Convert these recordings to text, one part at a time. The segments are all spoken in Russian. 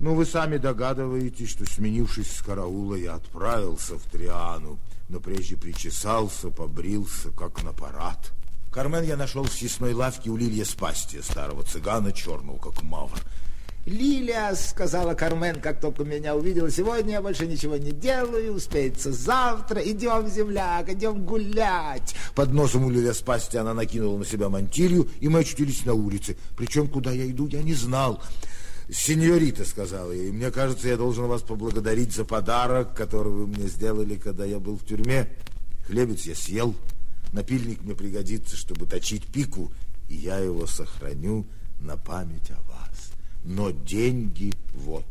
Ну, вы сами догадываетесь, что, сменившись с караула, я отправился в Триану, но прежде причесался, побрился, как на парад. Кармен я нашел в съестной лавке у Лилья Спастия, старого цыгана, черного, как мавр. Лилия, сказала Кармен, как только меня увидела, сегодня я больше ничего не делаю, успеется завтра, идем, земляк, идем гулять. Под носом у Лилия Спасти она накинула на себя мантилью, и мы очутились на улице. Причем, куда я иду, я не знал. Сеньорита, сказала я, и мне кажется, я должен вас поблагодарить за подарок, который вы мне сделали, когда я был в тюрьме. Хлебец я съел, напильник мне пригодится, чтобы точить пику, и я его сохраню на память о вас. Но деньги вот.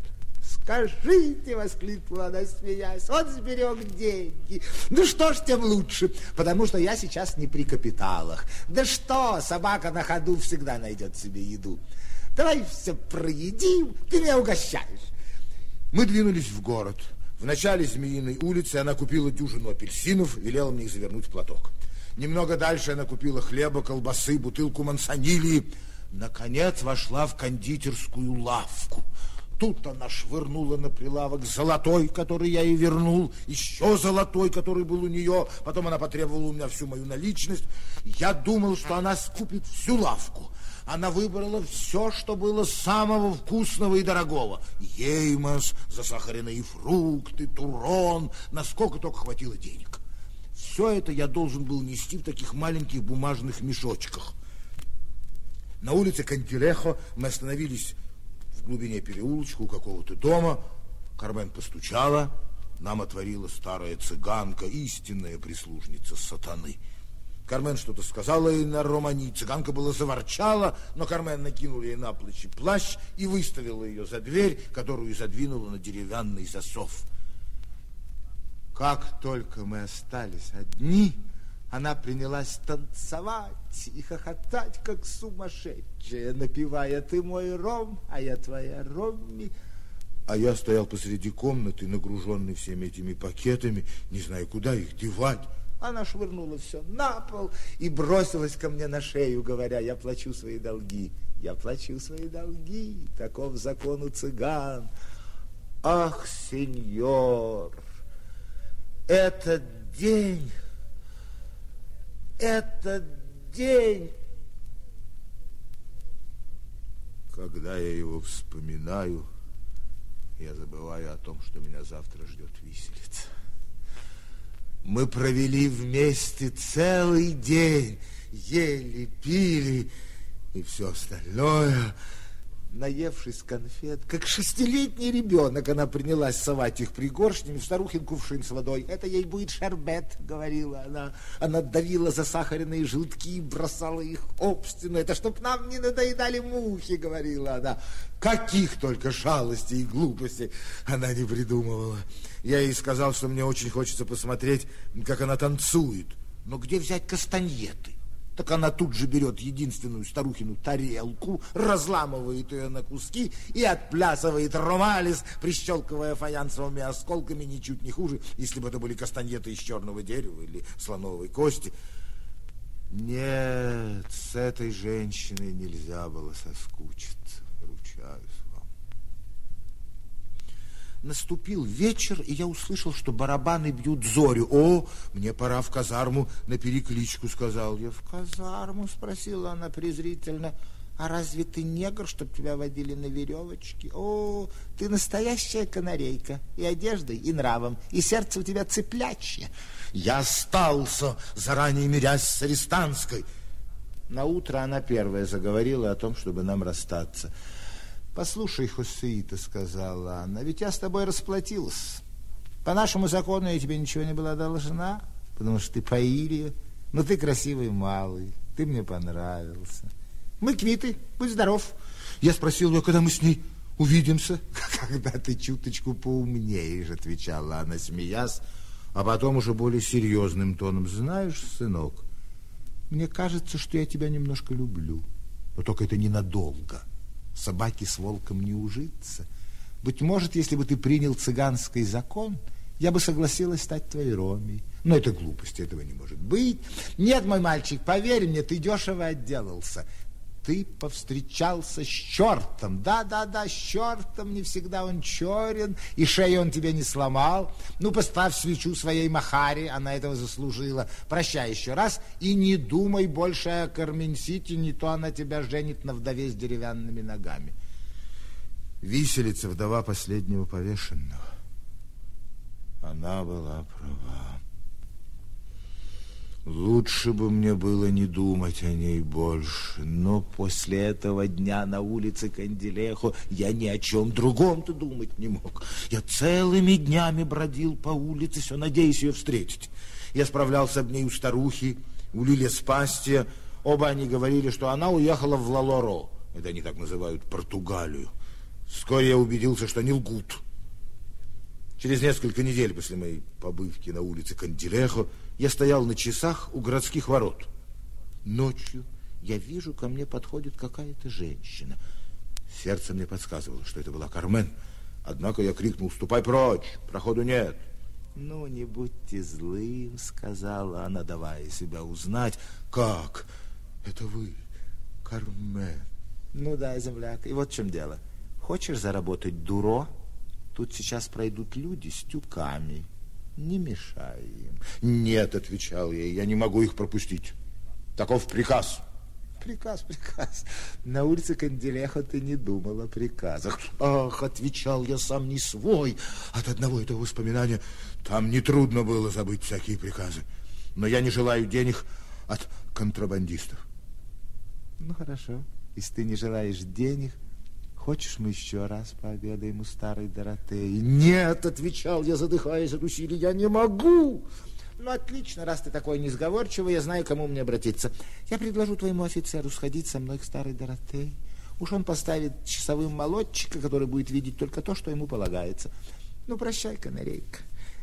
Скажите, воскликнула она, смеясь, он сберег деньги. Ну что ж, тем лучше, потому что я сейчас не при капиталах. Да что, собака на ходу всегда найдет себе еду. Давай все проедим, ты меня угощаешь. Мы двинулись в город. В начале Змеиной улицы она купила дюжину апельсинов, велела мне их завернуть в платок. Немного дальше она купила хлеба, колбасы, бутылку мансонилии. Наконец вошла в кондитерскую лавку. Тут она швырнула на прилавок золотой, который я ей вернул, еще золотой, который был у нее. Потом она потребовала у меня всю мою наличность. Я думал, что она скупит всю лавку. Она выбрала все, что было самого вкусного и дорогого. Еймос, засахаренные фрукты, турон, насколько только хватило денег. Все это я должен был нести в таких маленьких бумажных мешочках. На улице Кантилехо мы остановились в глубине переулочка у какого-то дома. Кармен постучала, нам отворила старая цыганка, истинная прислужница сатаны. Кармен что-то сказала ей на романи, цыганка была заворчала, но Кармен накинула ей на плечи плащ и выставила ее за дверь, которую задвинула на деревянный засов. Как только мы остались одни, она принялась танцевать и хохотать, как сумасшедшая, напевая «Ты мой ром, а я твоя Ромми». А я стоял посреди комнаты, нагруженный всеми этими пакетами, не знаю, куда их девать. Она швырнула все на пол и бросилась ко мне на шею, говоря, я плачу свои долги, я плачу свои долги, таков закон у цыган. Ах, сеньор, этот день, этот день, когда я его вспоминаю, я забываю о том, что меня завтра ждет виселица. Мы провели вместе целый день, ели, пили и все остальное. Наевшись конфет, как шестилетний ребенок, она принялась совать их пригоршнями в старухин кувшин с водой. Это ей будет шербет, говорила она. Она давила засахаренные желтки и бросала их об стену. Это чтоб нам не надоедали мухи, говорила она. Каких только шалостей и глупостей она не придумывала. Я ей сказал, что мне очень хочется посмотреть, как она танцует. Но где взять кастаньеты? Так она тут же берет единственную старухину тарелку, разламывает ее на куски и отплясывает ромалис, прищелкивая фаянсовыми осколками ничуть не хуже, если бы это были кастаньеты из черного дерева или слоновой кости. Нет, с этой женщиной нельзя было соскучиться, ручаюсь. Наступил вечер, и я услышал, что барабаны бьют зорю. О, мне пора в казарму на перекличку, сказал я. В казарму, спросила она презрительно. А разве ты негр, чтоб тебя водили на веревочке? О, ты настоящая канарейка. И одеждой, и нравом, и сердце у тебя цыплячье. Я остался, заранее мирясь с арестанской. На утро она первая заговорила о том, чтобы нам расстаться. Послушай, Хусеита, сказала она, ведь я с тобой расплатилась. По нашему закону я тебе ничего не была должна, потому что ты Паирия, но ты красивый малый, ты мне понравился. Мы квиты, будь здоров. Я спросил ее, когда мы с ней увидимся. Когда ты чуточку поумнеешь, отвечала она, смеясь, а потом уже более серьезным тоном. Знаешь, сынок, мне кажется, что я тебя немножко люблю, но только это ненадолго. Собаки с волком не ужиться. Быть может, если бы ты принял цыганский закон, я бы согласилась стать твоей Ромей. Но это глупость, этого не может быть. Нет, мой мальчик, поверь мне, ты дешево отделался. Ты повстречался с чертом. Да-да-да, с чертом не всегда он черен, и шею он тебе не сломал. Ну, поставь свечу своей Махаре, она этого заслужила. Прощай еще раз, и не думай больше о Кармен-Сити, не то она тебя женит на вдове с деревянными ногами. Виселица вдова последнего повешенного. Она была права. Лучше бы мне было не думать о ней больше, но после этого дня на улице Канделехо я ни о чем другом-то думать не мог. Я целыми днями бродил по улице, все надеясь ее встретить. Я справлялся об ней у старухи, у Лилия Спастия. Оба они говорили, что она уехала в Лалоро. Это они так называют Португалию. Вскоре я убедился, что они лгут. Через несколько недель после моей побывки на улице Канделехо я стоял на часах у городских ворот. Ночью я вижу, ко мне подходит какая-то женщина. Сердце мне подсказывало, что это была Кармен. Однако я крикнул, ступай прочь, проходу нет. Ну, не будьте злым, сказала она, давая себя узнать. Как? Это вы, Кармен? Ну да, земляк. И вот в чем дело. Хочешь заработать дуро? Тут сейчас пройдут люди с тюками. Не мешай им. Нет, отвечал я, я не могу их пропустить. Таков приказ. Приказ, приказ. На улице Канделеха ты не думал о приказах. Ах, отвечал я сам не свой. От одного этого воспоминания там нетрудно было забыть всякие приказы. Но я не желаю денег от контрабандистов. Ну, хорошо. Если ты не желаешь денег, Хочешь, мы еще раз пообедаем у старой Доротеи? Нет, отвечал я, задыхаясь от усилий, я не могу. Ну, отлично, раз ты такой несговорчивый, я знаю, кому мне обратиться. Я предложу твоему офицеру сходить со мной к старой Доротее. Уж он поставит часовым молодчика, который будет видеть только то, что ему полагается. Ну, прощай, канарейка.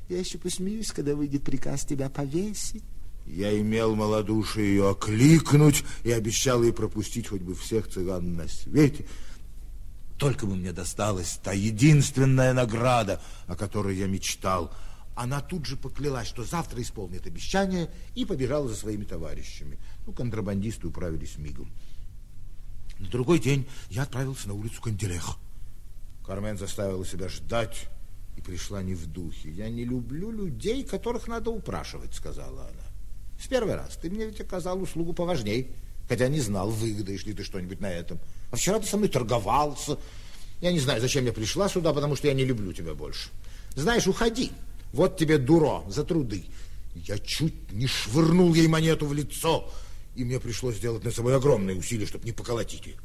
Я еще посмеюсь, когда выйдет приказ тебя повесить. Я имел малодушие ее окликнуть и обещал ей пропустить хоть бы всех цыган на свете. Только бы мне досталась та единственная награда, о которой я мечтал. Она тут же поклялась, что завтра исполнит обещание, и побежала за своими товарищами. Ну, контрабандисты управились мигом. На другой день я отправился на улицу Канделех. Кармен заставила себя ждать и пришла не в духе. «Я не люблю людей, которых надо упрашивать», — сказала она. «В первый раз ты мне ведь оказал услугу поважней, хотя не знал, выгодаешь ли ты что-нибудь на этом». А вчера ты со мной торговался. Я не знаю, зачем я пришла сюда, потому что я не люблю тебя больше. Знаешь, уходи. Вот тебе дуро за труды. Я чуть не швырнул ей монету в лицо, и мне пришлось сделать на собой огромные усилия, чтобы не поколотить ее.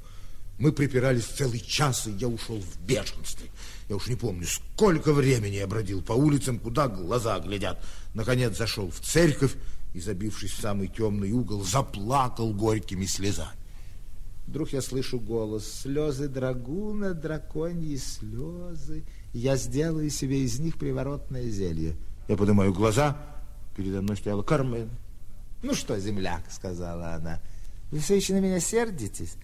Мы припирались целый час, и я ушел в бешенстве. Я уж не помню, сколько времени я бродил по улицам, куда глаза глядят. Наконец зашел в церковь и, забившись в самый темный угол, заплакал горькими слезами. Вдруг я слышу голос. Слезы драгуна, драконьи слезы. Я сделаю себе из них приворотное зелье. Я поднимаю глаза. Передо мной стояла Кармен. Ну что, земляк, сказала она, вы все еще на меня сердитесь?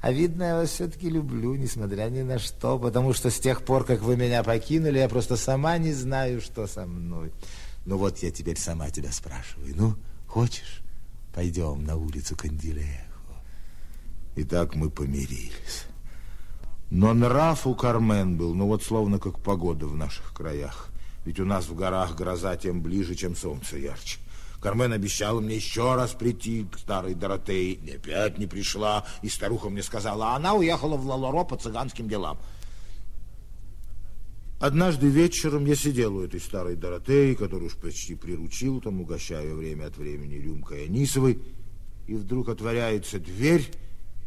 А видно, я вас все-таки люблю, несмотря ни на что, потому что с тех пор, как вы меня покинули, я просто сама не знаю, что со мной. Ну вот я теперь сама тебя спрашиваю. Ну, хочешь, пойдем на улицу Кандилея? И так мы помирились. Но нрав у Кармен был, ну вот словно как погода в наших краях. Ведь у нас в горах гроза тем ближе, чем солнце ярче. Кармен обещала мне еще раз прийти к старой Доротее. И опять не пришла. И старуха мне сказала, а она уехала в Лалоро по цыганским делам. Однажды вечером я сидел у этой старой Доротеи, которую уж почти приручил, там угощаю время от времени рюмкой Анисовой, и вдруг отворяется дверь,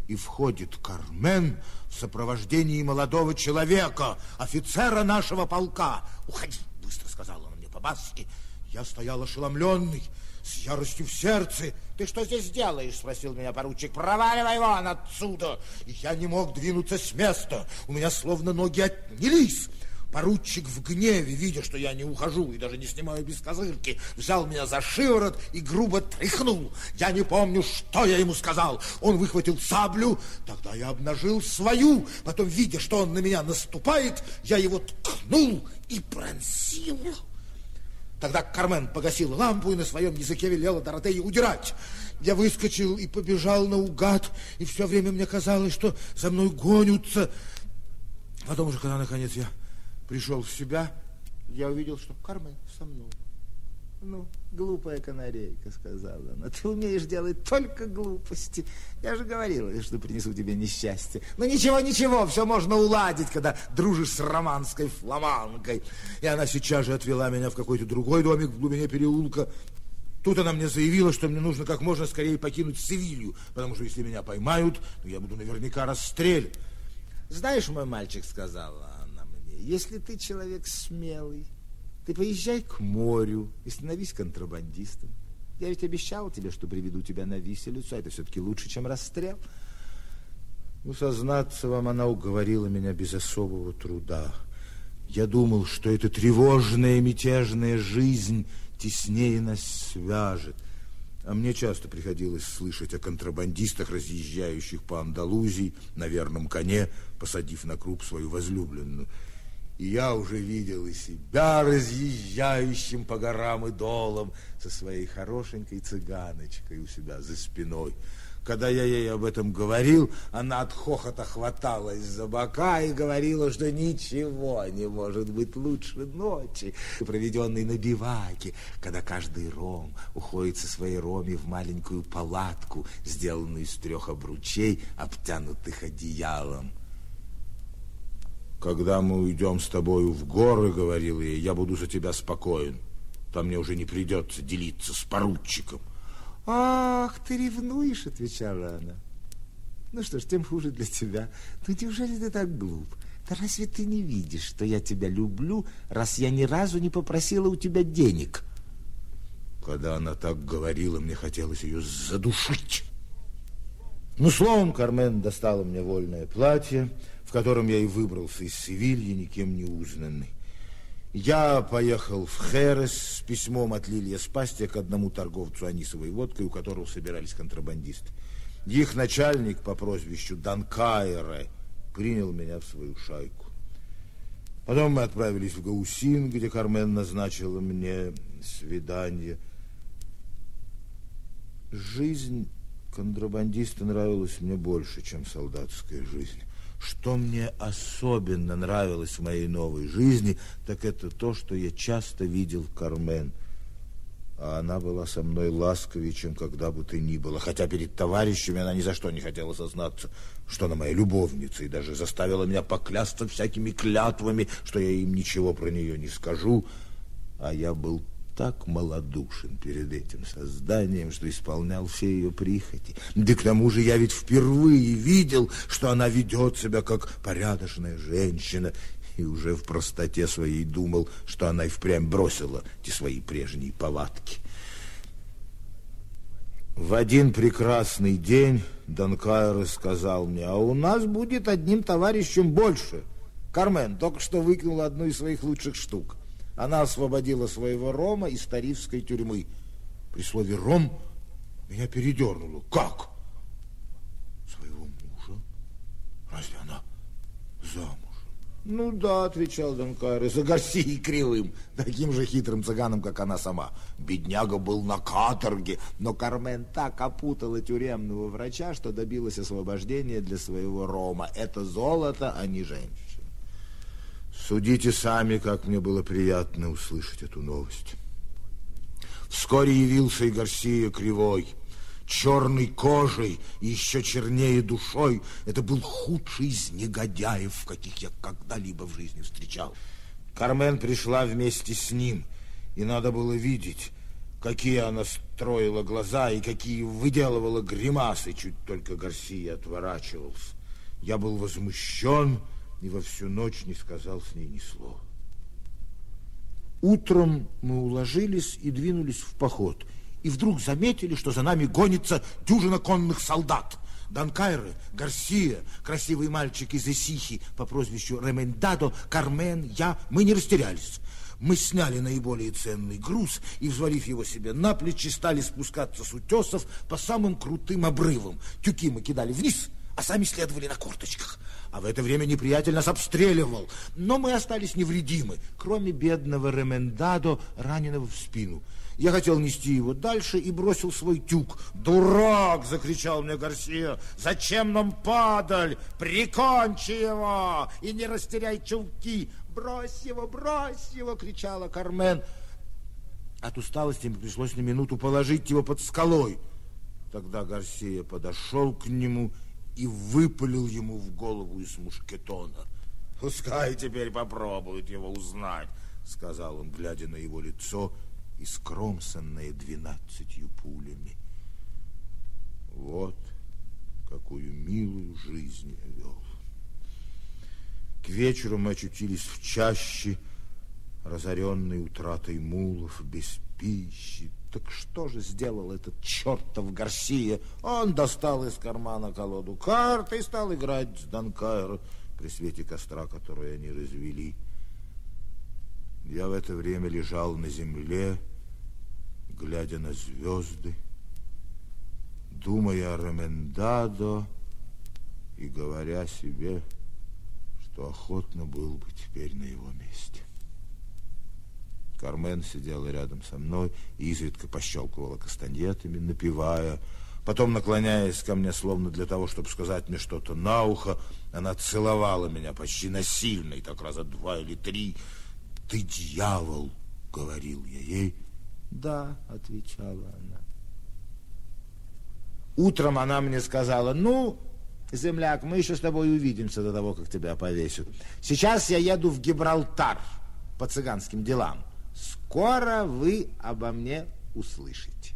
и входит Кармен в сопровождении молодого человека, офицера нашего полка. «Уходи!» — быстро сказала она мне по-баски. Я стоял ошеломленный, с яростью в сердце. «Ты что здесь делаешь?» — спросил меня поручик. «Проваливай вон отсюда!» И я не мог двинуться с места. У меня словно ноги отнялись. Поручик в гневе, видя, что я не ухожу и даже не снимаю без козырки, взял меня за шиворот и грубо тряхнул. Я не помню, что я ему сказал. Он выхватил саблю, тогда я обнажил свою. Потом, видя, что он на меня наступает, я его ткнул и пронзил. Тогда Кармен погасил лампу и на своем языке велела Доротее удирать. Я выскочил и побежал наугад, и все время мне казалось, что за мной гонятся. Потом уже, когда наконец я пришел в себя, я увидел, что Кармен со мной. Ну, глупая канарейка, сказала она. Ты умеешь делать только глупости. Я же говорила, что принесу тебе несчастье. Ну, ничего, ничего, все можно уладить, когда дружишь с романской фламанкой. И она сейчас же отвела меня в какой-то другой домик в глубине переулка. Тут она мне заявила, что мне нужно как можно скорее покинуть Севилью, потому что если меня поймают, то я буду наверняка расстрелян. Знаешь, мой мальчик, сказала если ты человек смелый, ты поезжай к морю и становись контрабандистом. Я ведь обещал тебе, что приведу тебя на виселицу, а это все-таки лучше, чем расстрел. Ну, сознаться вам, она уговорила меня без особого труда. Я думал, что эта тревожная мятежная жизнь теснее нас свяжет. А мне часто приходилось слышать о контрабандистах, разъезжающих по Андалузии на верном коне, посадив на круп свою возлюбленную. И я уже видел и себя разъезжающим по горам и долам со своей хорошенькой цыганочкой у себя за спиной. Когда я ей об этом говорил, она от хохота хваталась за бока и говорила, что ничего не может быть лучше ночи, проведенной на биваке, когда каждый ром уходит со своей роме в маленькую палатку, сделанную из трех обручей, обтянутых одеялом. Когда мы уйдем с тобою в горы, говорил ей, я буду за тебя спокоен. Там мне уже не придется делиться с поручиком. Ах, ты ревнуешь, отвечала она. Ну что ж, тем хуже для тебя. Ну неужели ты так глуп? Да разве ты не видишь, что я тебя люблю, раз я ни разу не попросила у тебя денег? Когда она так говорила, мне хотелось ее задушить. Ну, словом, Кармен достала мне вольное платье, в котором я и выбрался из Севильи, никем не узнанный. Я поехал в Херес с письмом от Лилия Спастия к одному торговцу анисовой водкой, у которого собирались контрабандисты. Их начальник по прозвищу Данкайре принял меня в свою шайку. Потом мы отправились в Гаусин, где Кармен назначила мне свидание. Жизнь контрабандиста нравилась мне больше, чем солдатская жизнь. Что мне особенно нравилось в моей новой жизни, так это то, что я часто видел Кармен. А она была со мной ласковее, чем когда бы ты ни было. Хотя перед товарищами она ни за что не хотела сознаться, что она моя любовница, и даже заставила меня поклясться всякими клятвами, что я им ничего про нее не скажу. А я был так малодушен перед этим созданием, что исполнял все ее прихоти. Да к тому же я ведь впервые видел, что она ведет себя как порядочная женщина, и уже в простоте своей думал, что она и впрямь бросила те свои прежние повадки. В один прекрасный день Дон сказал мне, а у нас будет одним товарищем больше. Кармен только что выкинул одну из своих лучших штук. Она освободила своего Рома из тарифской тюрьмы. При слове «Ром» меня передернуло. Как? Своего мужа? Разве она замуж? Ну да, отвечал Дон Кайре, за Гарсией Кривым, таким же хитрым цыганом, как она сама. Бедняга был на каторге, но Кармен так опутала тюремного врача, что добилась освобождения для своего Рома. Это золото, а не женщина. Судите сами, как мне было приятно услышать эту новость. Вскоре явился и Гарсия Кривой, черной кожей и еще чернее душой. Это был худший из негодяев, каких я когда-либо в жизни встречал. Кармен пришла вместе с ним, и надо было видеть, какие она строила глаза и какие выделывала гримасы, чуть только Гарсия отворачивался. Я был возмущен и во всю ночь не сказал с ней ни слова. Утром мы уложились и двинулись в поход, и вдруг заметили, что за нами гонится дюжина конных солдат. Данкайры, Гарсия, красивый мальчик из Эсихи по прозвищу Ремендадо, Кармен, я, мы не растерялись. Мы сняли наиболее ценный груз и, взвалив его себе на плечи, стали спускаться с утесов по самым крутым обрывам. Тюки мы кидали вниз, а сами следовали на корточках. А в это время неприятель нас обстреливал. Но мы остались невредимы, кроме бедного Ремендадо, раненого в спину. Я хотел нести его дальше и бросил свой тюк. «Дурак!» — закричал мне Гарсия. «Зачем нам падаль? Прикончи его и не растеряй чулки!» «Брось его, брось его!» — кричала Кармен. От усталости мне пришлось на минуту положить его под скалой. Тогда Гарсия подошел к нему и выпалил ему в голову из мушкетона. «Пускай теперь попробует его узнать», — сказал он, глядя на его лицо, искромсанное двенадцатью пулями. Вот какую милую жизнь я вел. К вечеру мы очутились в чаще, разоренной утратой мулов, без пищи. Так что же сделал этот чертов Гарсия? Он достал из кармана колоду карт и стал играть с Данкайро при свете костра, который они развели. Я в это время лежал на земле, глядя на звезды, думая о Ремендадо и говоря себе, что охотно был бы теперь на его месте. Кармен сидела рядом со мной и изредка пощелкивала кастаньетами, напевая. Потом, наклоняясь ко мне, словно для того, чтобы сказать мне что-то на ухо, она целовала меня почти насильно, и так раза два или три. «Ты дьявол!» — говорил я ей. «Да», — отвечала она. Утром она мне сказала, ну, земляк, мы еще с тобой увидимся до того, как тебя повесят. Сейчас я еду в Гибралтар по цыганским делам. Скоро вы обо мне услышите.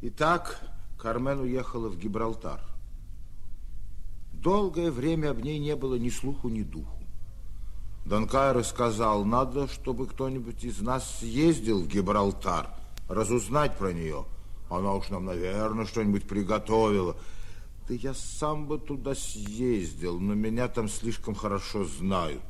Итак, Кармен уехала в Гибралтар. Долгое время об ней не было ни слуху, ни духу. Дон сказал, надо, чтобы кто-нибудь из нас съездил в Гибралтар, разузнать про нее. Она уж нам, наверное, что-нибудь приготовила. Да я сам бы туда съездил, но меня там слишком хорошо знают.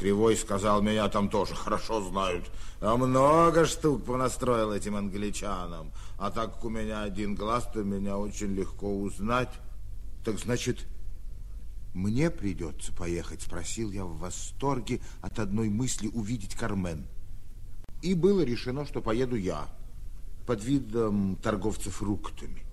Кривой сказал, меня там тоже хорошо знают. А много штук понастроил этим англичанам. А так как у меня один глаз, то меня очень легко узнать. Так значит, мне придется поехать, спросил я в восторге от одной мысли увидеть Кармен. И было решено, что поеду я под видом торговца фруктами.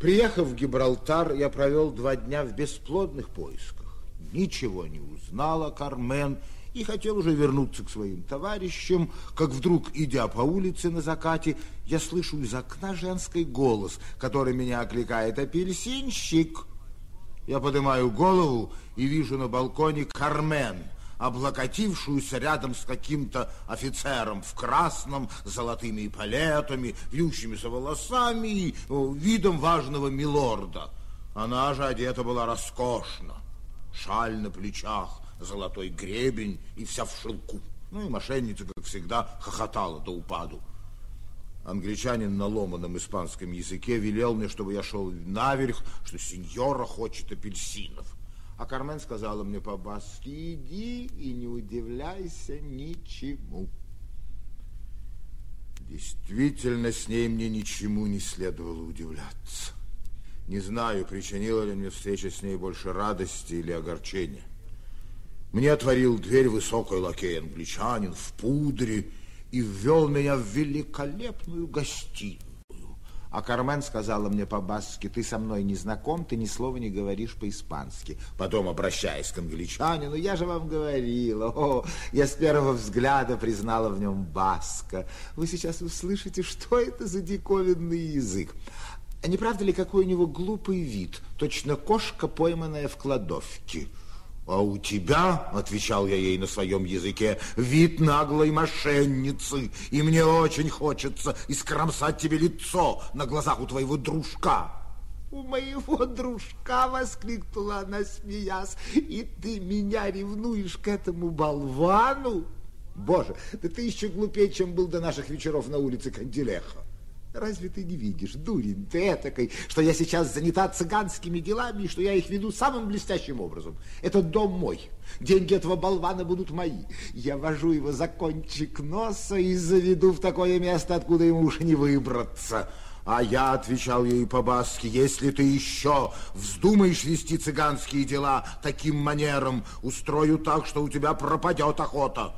Приехав в Гибралтар, я провел два дня в бесплодных поисках ничего не узнала Кармен и хотел уже вернуться к своим товарищам, как вдруг, идя по улице на закате, я слышу из окна женский голос, который меня окликает «Апельсинщик!». Я поднимаю голову и вижу на балконе Кармен, облокотившуюся рядом с каким-то офицером в красном, с золотыми палетами, вьющимися волосами и видом важного милорда. Она же одета была роскошно шаль на плечах, золотой гребень и вся в шелку. Ну и мошенница, как всегда, хохотала до упаду. Англичанин на ломаном испанском языке велел мне, чтобы я шел наверх, что сеньора хочет апельсинов. А Кармен сказала мне по-баски, иди и не удивляйся ничему. Действительно, с ней мне ничему не следовало удивляться. Не знаю, причинила ли мне встреча с ней больше радости или огорчения. Мне отворил дверь высокий лакей-англичанин в пудре и ввел меня в великолепную гостиную. А Кармен сказала мне по-басски, ты со мной не знаком, ты ни слова не говоришь по-испански. Потом, обращаясь к англичанину, я же вам говорила, о, я с первого взгляда признала в нем баска. Вы сейчас услышите, что это за диковинный язык. А не правда ли, какой у него глупый вид? Точно кошка, пойманная в кладовке. А у тебя, отвечал я ей на своем языке, вид наглой мошенницы, и мне очень хочется искромсать тебе лицо на глазах у твоего дружка. У моего дружка, воскликнула она, смеясь, и ты меня ревнуешь к этому болвану? Боже, да ты еще глупее, чем был до наших вечеров на улице Кандилеха. Разве ты не видишь, дурень ты этакой, что я сейчас занята цыганскими делами и что я их веду самым блестящим образом? Этот дом мой, деньги этого болвана будут мои. Я вожу его за кончик носа и заведу в такое место, откуда ему уж не выбраться. А я отвечал ей по-баски, если ты еще вздумаешь вести цыганские дела таким манером, устрою так, что у тебя пропадет охота.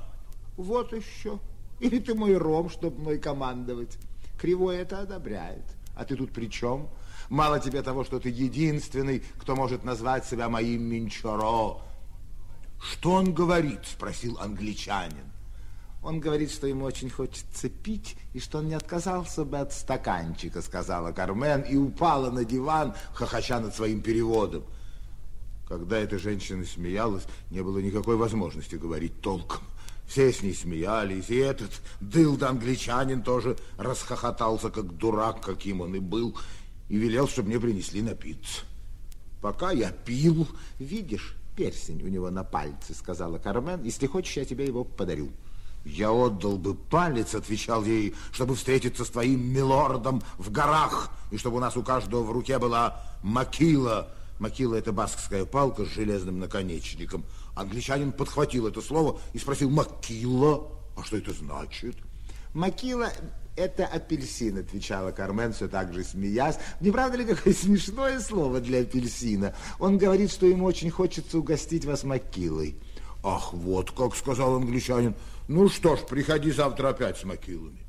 Вот еще. Или ты мой ром, чтобы мной командовать? Кривой это одобряет. А ты тут при чем? Мало тебе того, что ты единственный, кто может назвать себя моим Минчаро. Что он говорит? Спросил англичанин. Он говорит, что ему очень хочется пить, и что он не отказался бы от стаканчика, сказала Кармен, и упала на диван, хохоча над своим переводом. Когда эта женщина смеялась, не было никакой возможности говорить толком. Все с ней смеялись, и этот дылда-англичанин тоже расхохотался, как дурак, каким он и был, и велел, чтобы мне принесли напиться. Пока я пил, видишь, перстень у него на пальце, сказала Кармен, если хочешь, я тебе его подарю. Я отдал бы палец, отвечал ей, чтобы встретиться с твоим милордом в горах, и чтобы у нас у каждого в руке была макила. Макила – это баскская палка с железным наконечником. Англичанин подхватил это слово и спросил, макила? А что это значит? Макила – это апельсин, отвечала Кармен, все так же смеясь. Не правда ли, какое смешное слово для апельсина? Он говорит, что ему очень хочется угостить вас макилой. Ах, вот как сказал англичанин. Ну что ж, приходи завтра опять с макилами.